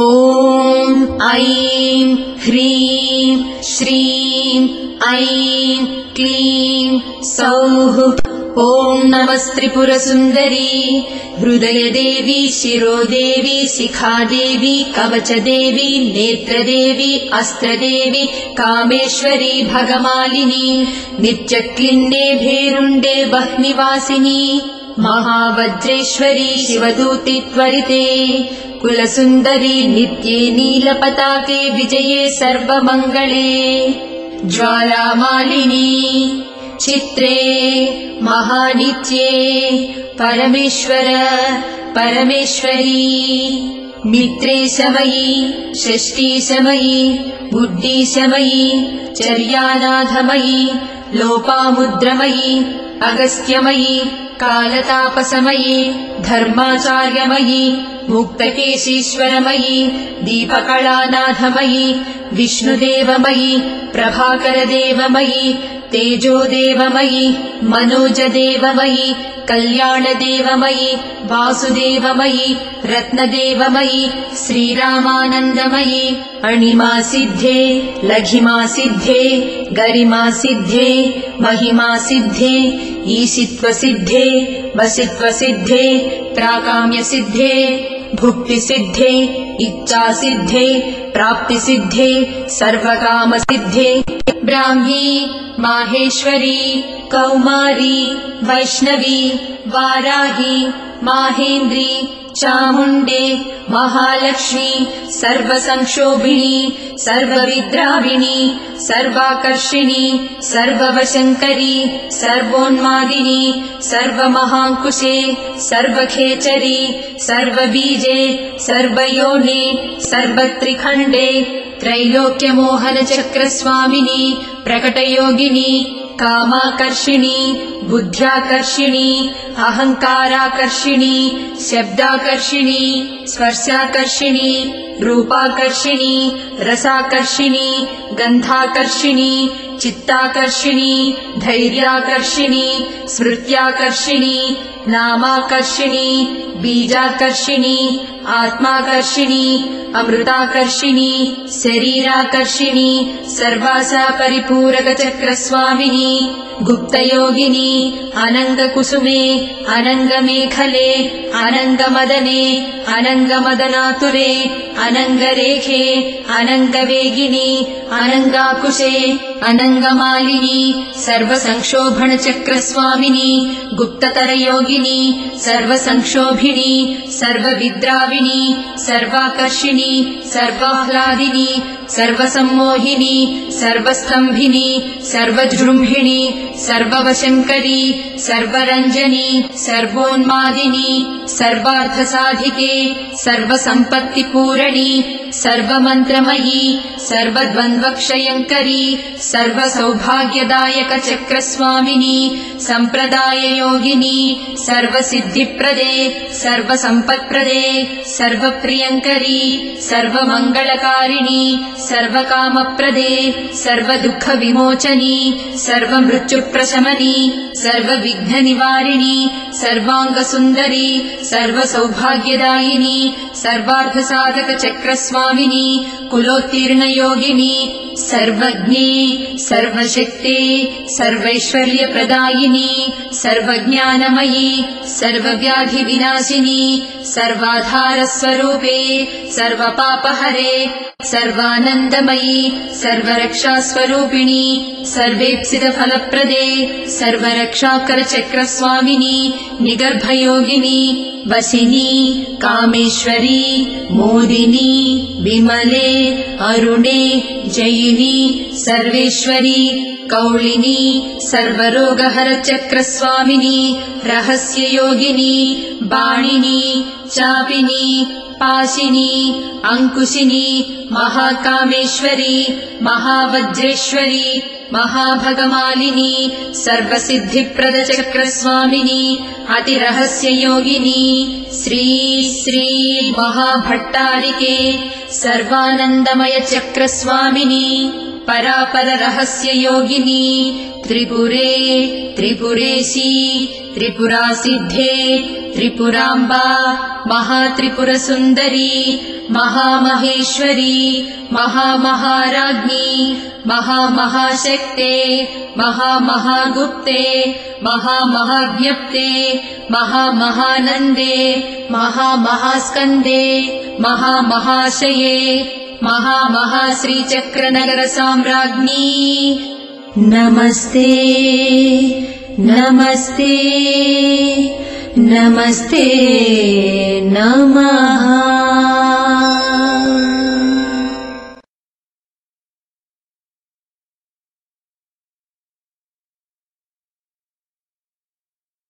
ॐ ऐं ह्रीं श्रीं ऐं क्लीं सौः ॐ नमस्त्रिपुरसुन्दरी हृदयदेवी शिरोदेवी शिखादेवी कवचदेवी नेत्रदेवी अस्त्रदेवी कामेश्वरी भगमालिनी नित्यक्लिन्ने भेरुण्डे बह्निवासिनी महावज्रेश्वरी शिवदूति त्वरिते कुलसुन्दरी नित्ये नीलपताके विजये सर्वमङ्गले। ज्वालामालिनी चित्रे महानित्ये परमेश्वर परमेश्वरी। मित्रे समयी षष्ठीशमयी बुद्धिशमयी चर्यानाथमयी लोपामुद्रमयी अगस्त्यमयी कालतापसमयी धर्माचार्यमयी मुक्तकेशीश्वरमयी दीपकलानाथमयी विष्णुदेवमयी प्रभाकरदेवमयी तेजोदेवमयी मनोजदेवमयी कल्याणदेवमयी वासुदेवमयी रत्नदेवमयी श्रीरामानन्दमयी अणिमासिद्धे लघिमासिद्धे गरिमासिद्धे महिमासिद्धे ईशित्वसिद्धे वसित्वसिद्धे प्राकाम्यसिद्धे भुक्तिसिद्धे इच्छासिद्धे प्राप्तिसिद्धे सर्वकामसिद्धे ब्राह्मी माहेश्वरी कौमारी वैष्णवी वाराही माहेन्द्री चामुण्डे महालक्ष्मी सर्वसंक्षोभिणी सर्वविद्राविणी सर्वाकर्षिणी सर्ववशङ्करी सर्वोन्मादिनी सर्वमहाङ्कुशे सर्वखेचरी सर्वबीजे सर्वयोने सर्वत्रिखण्डे त्रैलोक्यमोहनचक्रस्वामिनी प्रकटयोगिनी कामाकर्षिणी बुद्ध्याकर्षिणी अहङ्काराकर्षिणी शब्दाकर्षिणी स्पर्शाकर्षिणी रूपाकर्षिणी रसाकर्षिणी गन्धाकर्षिणी चित्ताकर्षिणी धैर्याकर्षिणी स्मृत्याकर्षिणी नामाकर्षिणी बीजाकर्षिणी आत्माकर्षिणी अमृताकर्षिणी शरीराकर्षिणी सर्वासा परिपूरकचक्रस्वामिनी गुप्तयोगिनी अनङ्गकुसुमे अनङ्गमेखले अनङ्गमदने अनङ्गमदनातुरे अनङ्गरेखे अनङ्गवेगिनी अनङ्गाकुशे अनङ्गमालिनी सर्वसंक्षोभणचक्रस्वामिनी गुप्ततरयोगिनी सर्वसंक्षोभिणी सर्वविद्राविणी सर्वाकर्षिणी सर्वाह्लादिनी सर्वसम्मोहिनी सर्वस्थम्भिनी सर्वजृम्भिणी सर्ववशङ्करी सर्वरञ्जनी सर्वोन्मादिनी सर्वार्थसाधिके सर्वसम्पत्तिपूरणी सर्वमन्त्रमयी सर्वद्वन्द्वक्षयङ्करी सर्वसौभाग्यदायकचक्रस्वामिनी सम्प्रदाययोगिनी सर्वसिद्धिप्रदे सर्वसम्पत्प्रदे सर्वप्रियङ्करी सर्वमङ्गलकारिणी सर्वकामप्रदे सर्वदुःखविमोचनी सर्वमृत्युप्रशमनी सर्वविघ्ननिवारिणी सर्वाङ्गसुन्दरी सर्वसौभाग्यदायिनी सर्वार्थसाधकचक्रस्वामिनी कुलोत्तीर्णयोगिनी सर्वज्ञे सर्वशक्ते सर्वैश्वर्यप्रदायिनी सर्वज्ञानमयी सर्वव्याधिविनाशिनी सर्वाधारस्वरूपे सर्वपापहरे सर्वानन्दमयी सर्वरक्षास्वरूपिणी सर्वेप्सितफलप्रदे सर्वरक्षाकरचक्रस्वामिनी निगर्भयोगिनी वसिनी कामेश्वरी मोदिनी विमले अरुणे जयिनी सर्वेश्वरी कौलिनी सर्वरोगहरचक्रस्वामिनी रहस्ययोगिनी बाणिनी चापिनी पाशिनी अङ्कुशिनी महाकामेश्वरी महावज्रेश्वरी महाभगमालिनी सर्वसिद्धिप्रदचक्रस्वामिनी अतिरहस्ययोगिनी श्री श्री महाभट्टारिके सर्वानन्दमयचक्रस्वामिनी परापररहस्ययोगिनी त्रिपुरे त्रिपुरेशी त्रिपुरासिद्धे त्रिपुराम्बा महात्रिपुरसुन्दरी महामहेश्वरी महामहाराज्ञी महामहाशक्ते महामहागुप्ते महामहाज्ञप्ते महामहानन्दे महामहास्कन्दे महामहाशये महामहाश्रीचक्रनगरसाम्राज्ञी। नमस्ते नमस्ते नमस्ते नमः